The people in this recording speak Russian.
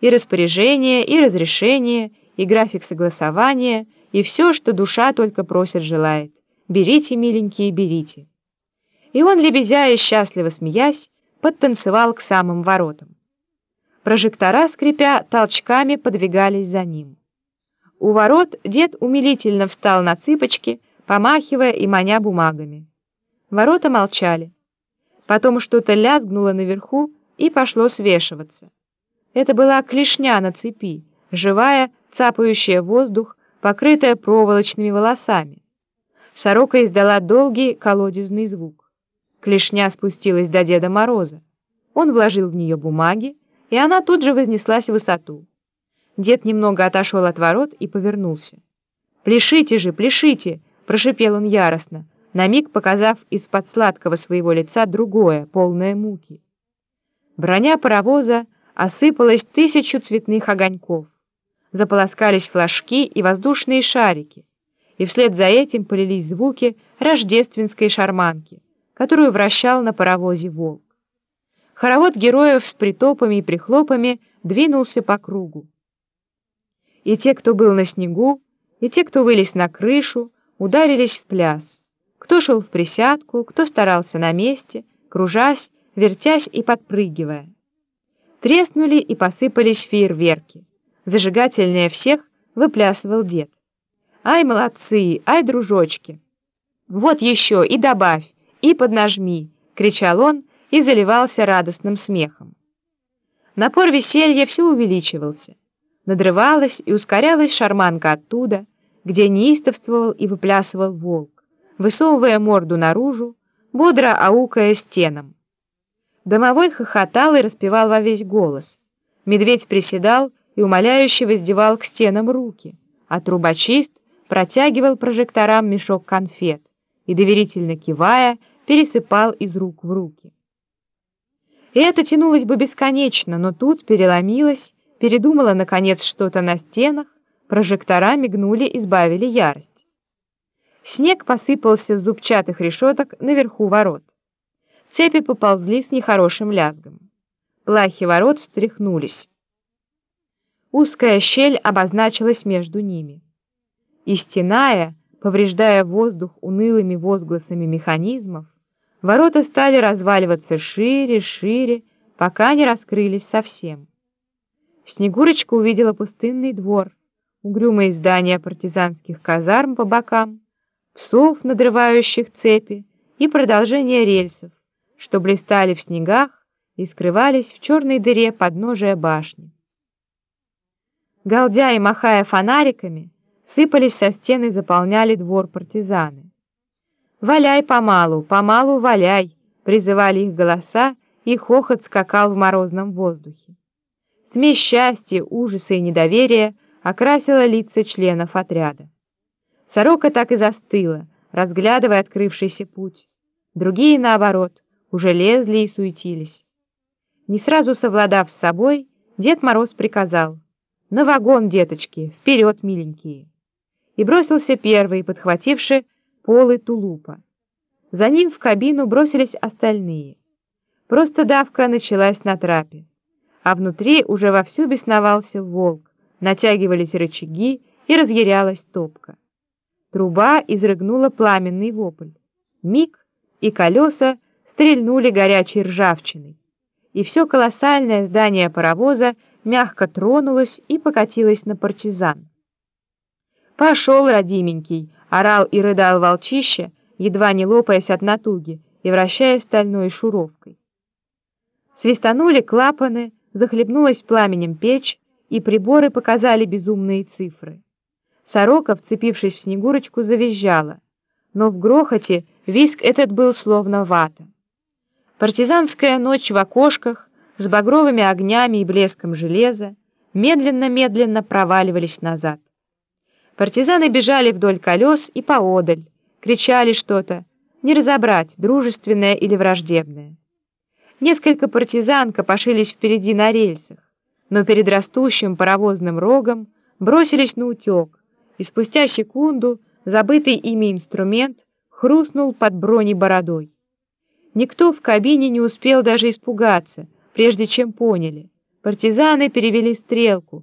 и распоряжение, и разрешение, и график согласования, и все, что душа только просит желает. Берите, миленькие, берите. И он, лебезя и счастливо смеясь, подтанцевал к самым воротам. Прожектора, скрипя, толчками подвигались за ним. У ворот дед умилительно встал на цыпочки, помахивая и маня бумагами. Ворота молчали. Потом что-то лязгнуло наверху и пошло свешиваться. Это была клешня на цепи, живая, цапающая воздух, покрытая проволочными волосами. Сорока издала долгий колодезный звук. Клешня спустилась до Деда Мороза. Он вложил в нее бумаги, и она тут же вознеслась в высоту. Дед немного отошел от ворот и повернулся. «Пляшите же, пляшите!» — прошипел он яростно, на миг показав из-под сладкого своего лица другое, полное муки. Броня паровоза осыпалось тысячу цветных огоньков. Заполоскались флажки и воздушные шарики, и вслед за этим полились звуки рождественской шарманки, которую вращал на паровозе волк. Хоровод героев с притопами и прихлопами двинулся по кругу. И те, кто был на снегу, и те, кто вылез на крышу, ударились в пляс. Кто шел в присядку, кто старался на месте, кружась, вертясь и подпрыгивая. Треснули и посыпались фейерверки. Зажигательнее всех выплясывал дед. «Ай, молодцы! Ай, дружочки!» «Вот еще! И добавь! И поднажми!» — кричал он и заливался радостным смехом. Напор веселья все увеличивался. Надрывалась и ускорялась шарманка оттуда, где неистовствовал и выплясывал волк, высовывая морду наружу, бодро аукая стенам. Домовой хохотал и распевал во весь голос. Медведь приседал и умоляюще воздевал к стенам руки, а трубочист протягивал прожекторам мешок конфет и, доверительно кивая, пересыпал из рук в руки. И это тянулось бы бесконечно, но тут переломилось, передумала, наконец, что-то на стенах, прожектора мигнули и сбавили ярость. Снег посыпался с зубчатых решеток наверху ворот. Цепи поползли с нехорошим лязгом. Плахи ворот встряхнулись. Узкая щель обозначилась между ними. И стеная, повреждая воздух унылыми возгласами механизмов, ворота стали разваливаться шире, шире, пока не раскрылись совсем. Снегурочка увидела пустынный двор, угрюмые здания партизанских казарм по бокам, псов, надрывающих цепи, и продолжение рельсов, что блистали в снегах и скрывались в черной дыре подножия башни. Галдя и махая фонариками, сыпались со стен и заполняли двор партизаны. «Валяй помалу, помалу валяй!» — призывали их голоса, и хохот скакал в морозном воздухе. Смесь счастья, ужаса и недоверия окрасила лица членов отряда. Сорока так и застыла, разглядывая открывшийся путь. Другие, наоборот, уже лезли и суетились. Не сразу совладав с собой, Дед Мороз приказал «На вагон, деточки, вперед, миленькие!» и бросился первый, подхвативший полы тулупа. За ним в кабину бросились остальные. Просто давка началась на трапе, а внутри уже вовсю бесновался волк, натягивались рычаги и разъярялась топка. Труба изрыгнула пламенный вопль. Миг, и колеса стрельнули горячей ржавчиной, и все колоссальное здание паровоза мягко тронулось и покатилось на партизан. «Пошел, родименький!» — орал и рыдал волчище, едва не лопаясь от натуги и вращая стальной шуровкой. Свистанули клапаны, захлебнулась пламенем печь, и приборы показали безумные цифры. Сорока, вцепившись в Снегурочку, завизжала, но в грохоте виск этот был словно вата. Партизанская ночь в окошках с багровыми огнями и блеском железа медленно-медленно проваливались назад. Партизаны бежали вдоль колес и поодаль, кричали что-то, не разобрать, дружественное или враждебное. Несколько партизан копошились впереди на рельсах, но перед растущим паровозным рогом бросились на утек, и спустя секунду забытый ими инструмент хрустнул под бронебородой. Никто в кабине не успел даже испугаться, прежде чем поняли. Партизаны перевели стрелку,